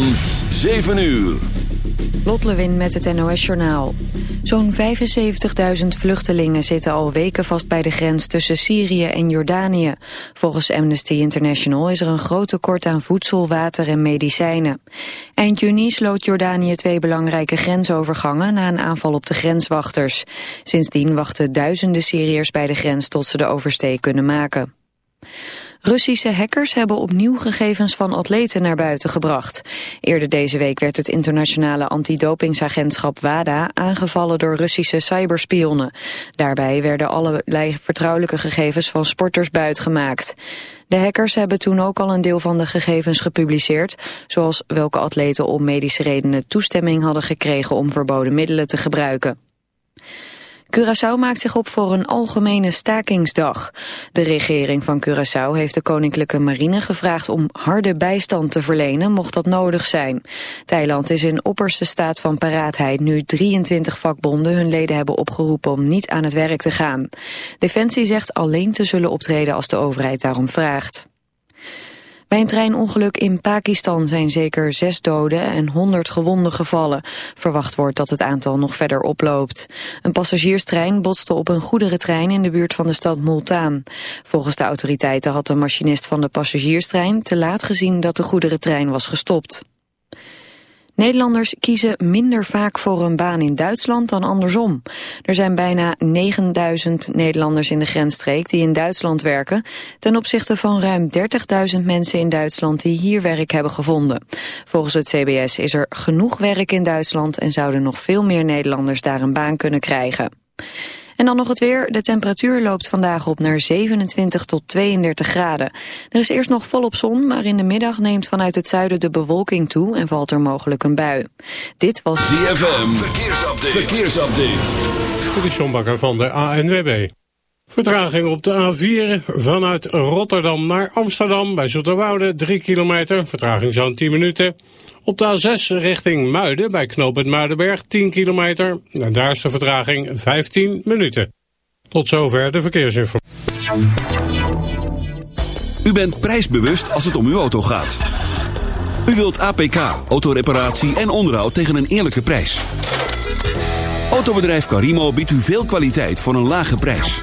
van 7 uur. Lot Lewin met het NOS Journaal. Zo'n 75.000 vluchtelingen zitten al weken vast bij de grens tussen Syrië en Jordanië. Volgens Amnesty International is er een groot tekort aan voedsel, water en medicijnen. Eind juni sloot Jordanië twee belangrijke grensovergangen na een aanval op de grenswachters. Sindsdien wachten duizenden Syriërs bij de grens tot ze de oversteek kunnen maken. Russische hackers hebben opnieuw gegevens van atleten naar buiten gebracht. Eerder deze week werd het internationale antidopingsagentschap WADA aangevallen door Russische cyberspionnen. Daarbij werden allerlei vertrouwelijke gegevens van sporters buitgemaakt. De hackers hebben toen ook al een deel van de gegevens gepubliceerd, zoals welke atleten om medische redenen toestemming hadden gekregen om verboden middelen te gebruiken. Curaçao maakt zich op voor een algemene stakingsdag. De regering van Curaçao heeft de Koninklijke Marine gevraagd om harde bijstand te verlenen, mocht dat nodig zijn. Thailand is in opperste staat van paraatheid nu 23 vakbonden hun leden hebben opgeroepen om niet aan het werk te gaan. Defensie zegt alleen te zullen optreden als de overheid daarom vraagt. Bij een treinongeluk in Pakistan zijn zeker zes doden en 100 gewonden gevallen. Verwacht wordt dat het aantal nog verder oploopt. Een passagierstrein botste op een goederentrein in de buurt van de stad Multan. Volgens de autoriteiten had de machinist van de passagierstrein te laat gezien dat de goederentrein was gestopt. Nederlanders kiezen minder vaak voor een baan in Duitsland dan andersom. Er zijn bijna 9000 Nederlanders in de grensstreek die in Duitsland werken... ten opzichte van ruim 30.000 mensen in Duitsland die hier werk hebben gevonden. Volgens het CBS is er genoeg werk in Duitsland... en zouden nog veel meer Nederlanders daar een baan kunnen krijgen. En dan nog het weer. De temperatuur loopt vandaag op naar 27 tot 32 graden. Er is eerst nog volop zon, maar in de middag neemt vanuit het zuiden de bewolking toe en valt er mogelijk een bui. Dit was ZFM. Verkeersupdate. Verkeersupdate. De Sjombakker van de ANWB. Vertraging op de A4 vanuit Rotterdam naar Amsterdam bij Zoeterwoude 3 kilometer. Vertraging zo'n 10 minuten. Op de A6 richting Muiden bij knooppunt Muidenberg 10 kilometer. En daar is de vertraging 15 minuten. Tot zover de verkeersinformatie. U bent prijsbewust als het om uw auto gaat. U wilt APK, autoreparatie en onderhoud tegen een eerlijke prijs. Autobedrijf Carimo biedt u veel kwaliteit voor een lage prijs.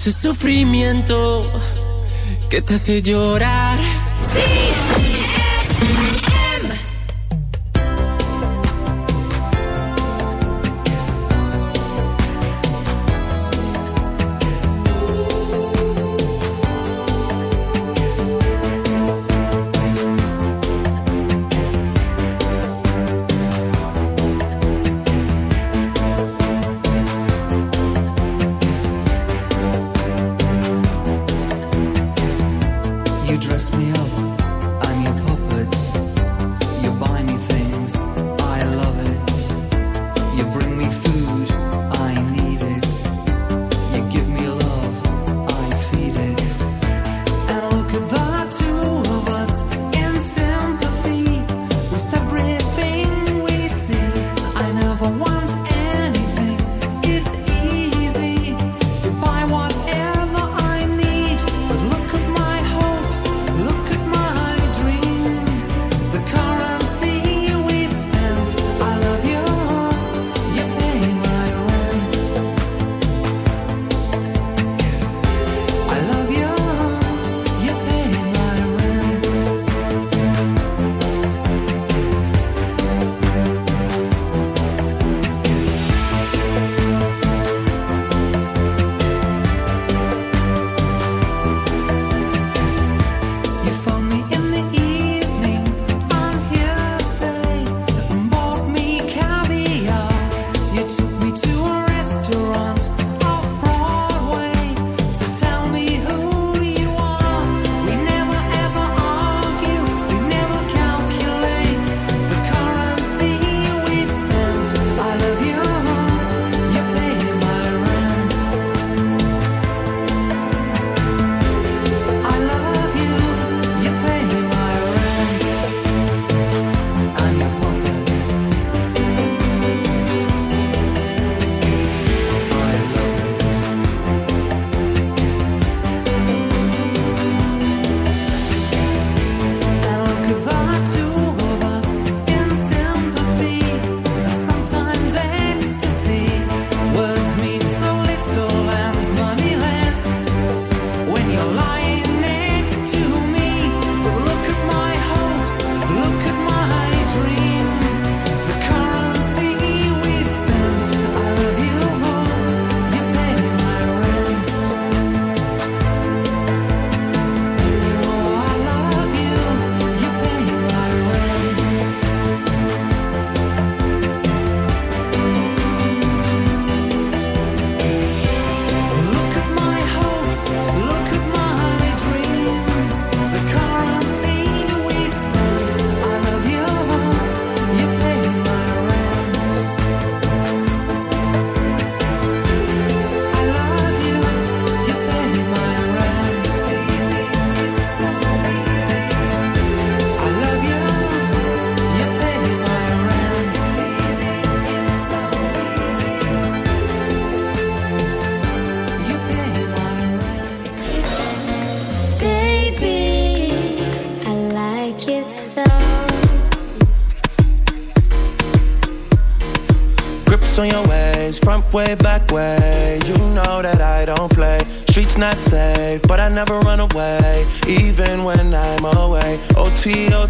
Ese sufrimiento que te hace llorar.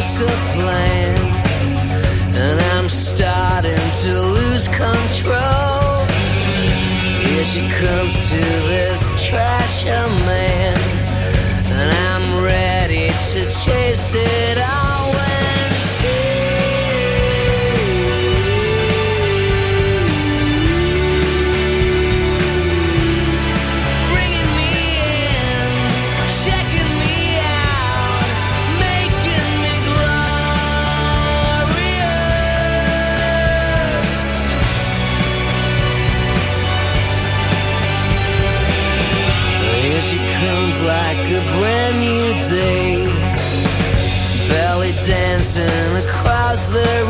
Master plan, and I'm starting to lose control. Here she comes to this trasher man, and I'm ready to chase it all. The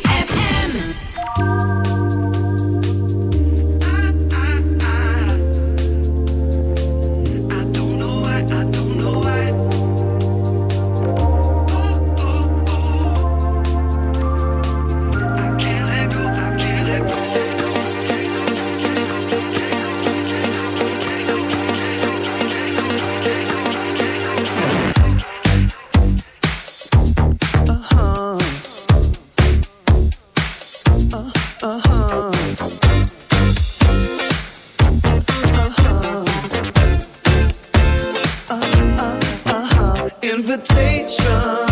Invitation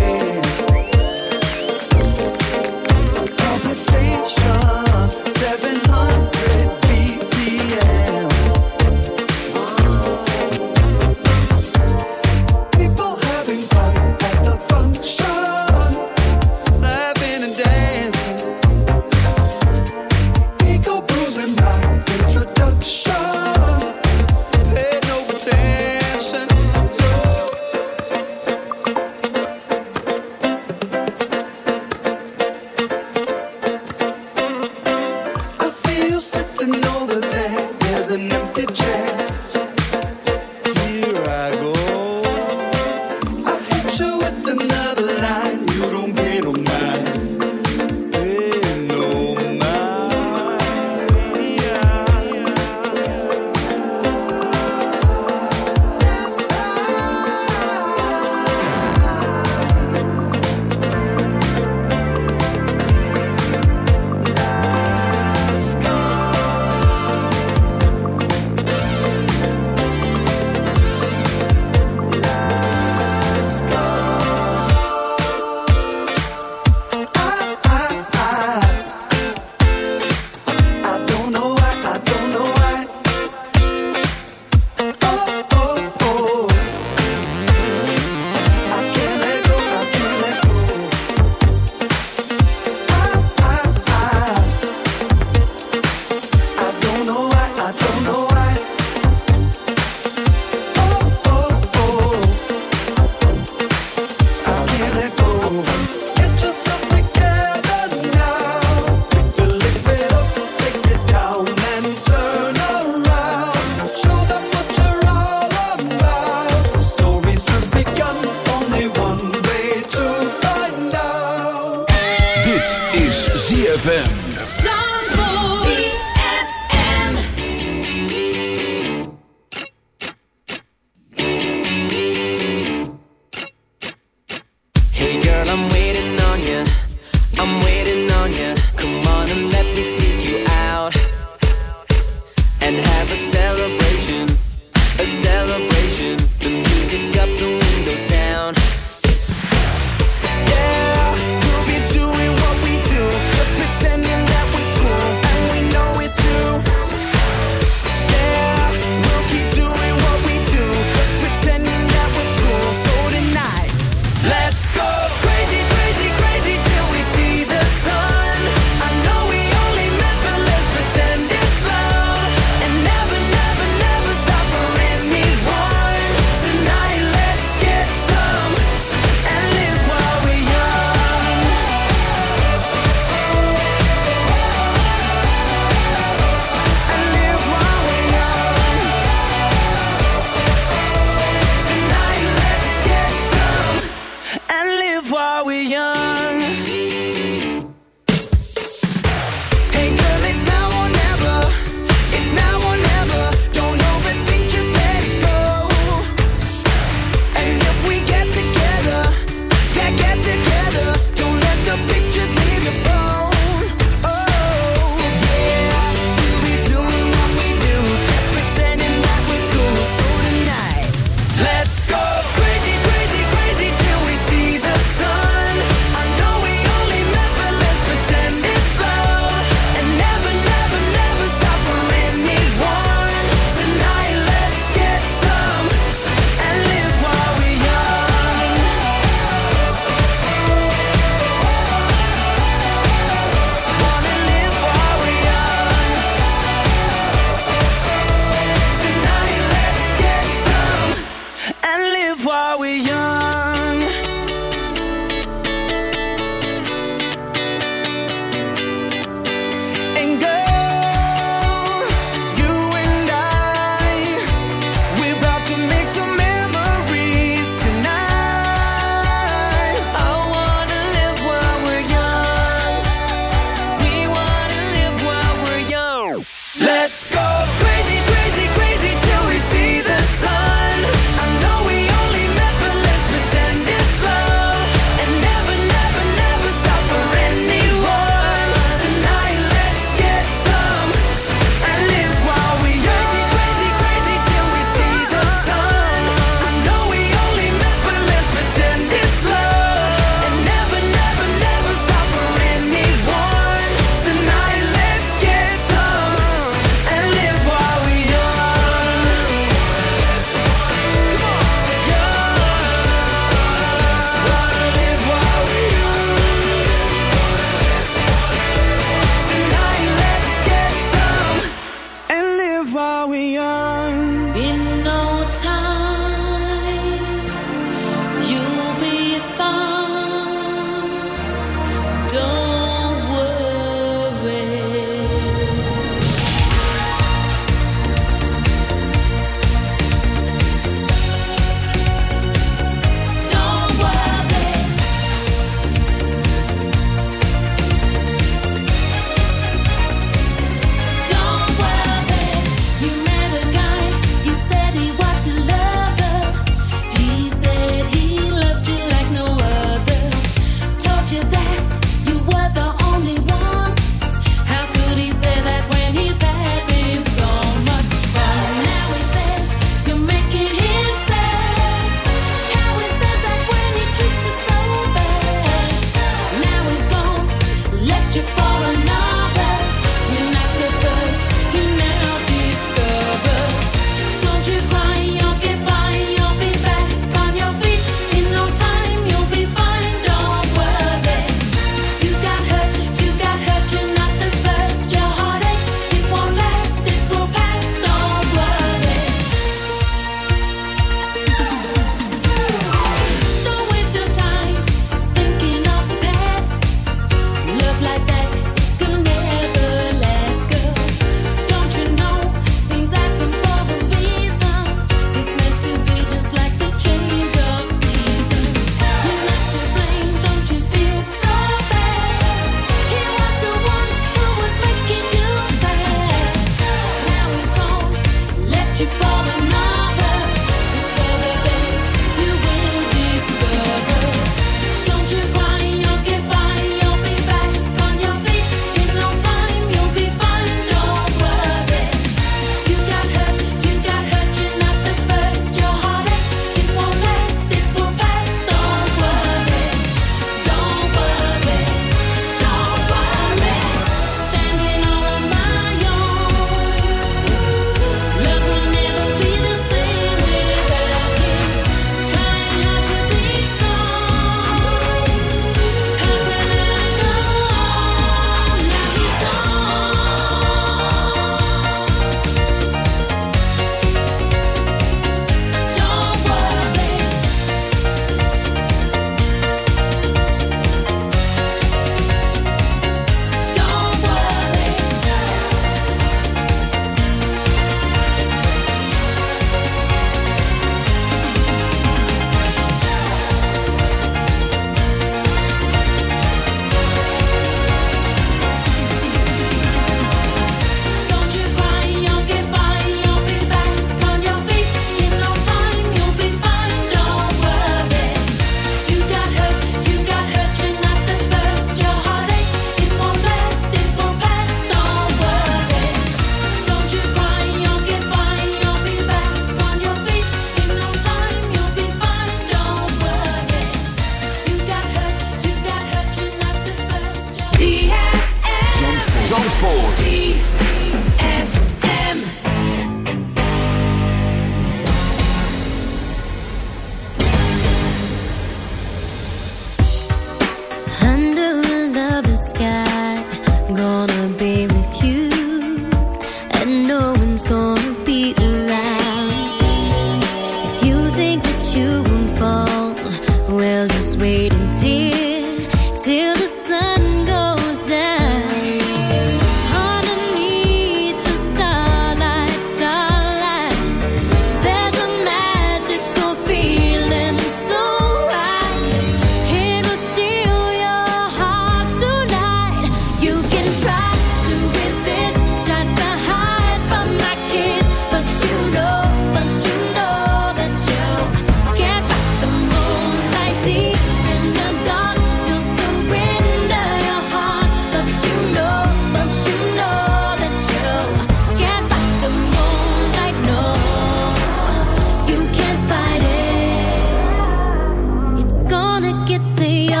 it to you.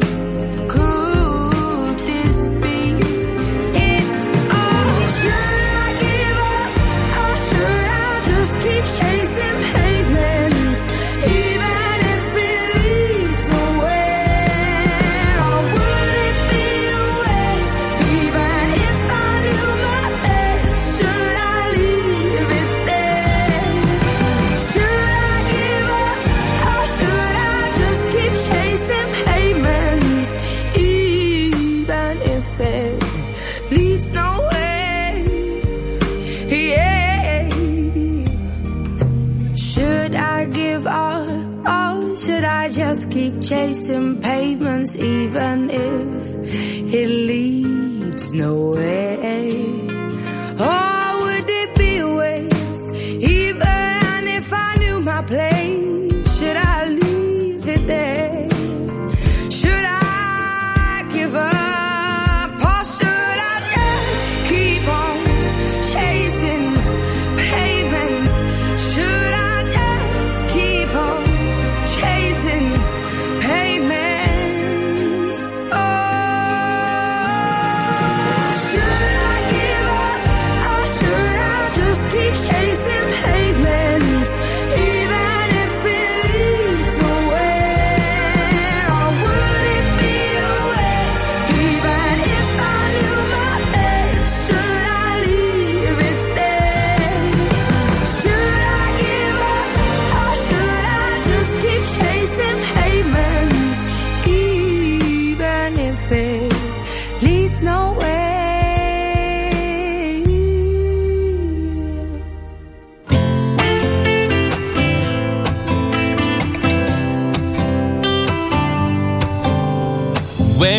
chasing pavements even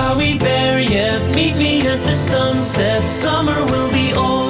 are we there yet? Meet me at the sunset. Summer will be over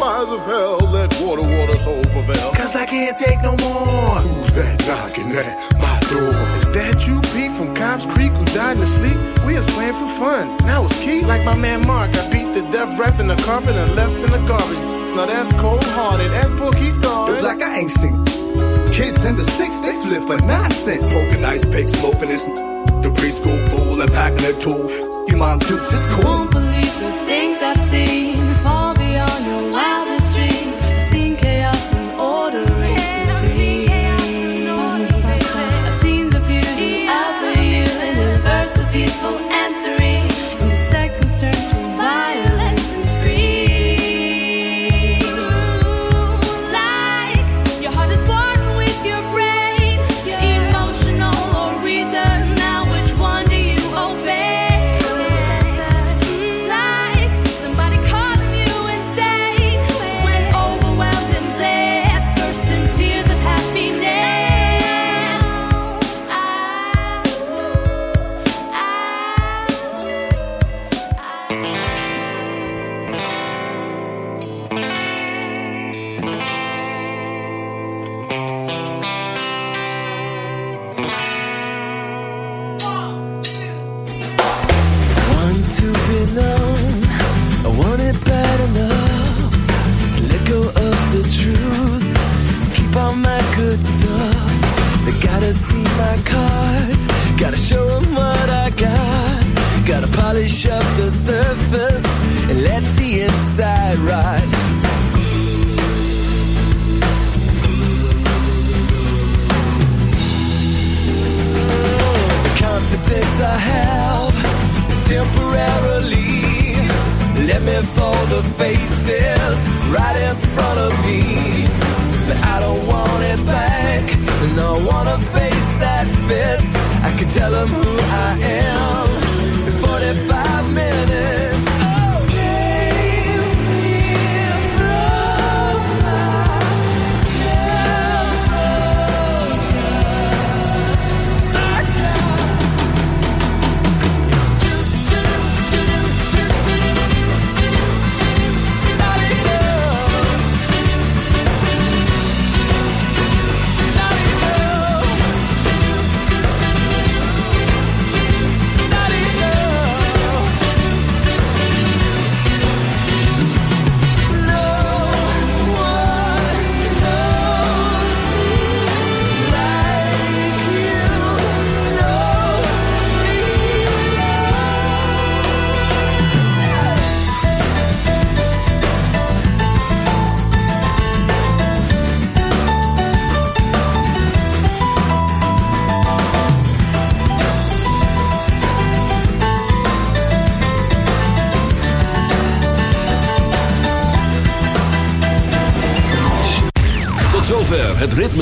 Fires of hell. Let water, water, soul prevail. Cause I can't take no more. Who's that knocking at my door? Is that you, Pete, from Cobb's Creek, who died in his sleep? We was playing for fun. Now it's Keith. Like my man Mark, I beat the death rap in the carpet and left in the garbage. Now that's cold hearted. That's Pookie saw Look like I ain't seen. Kids in the six, they flip for nonsense. Poking ice pick, smoking this. The preschool fool and packing their tool. You mom dukes is cool. Won't believe the things I've seen,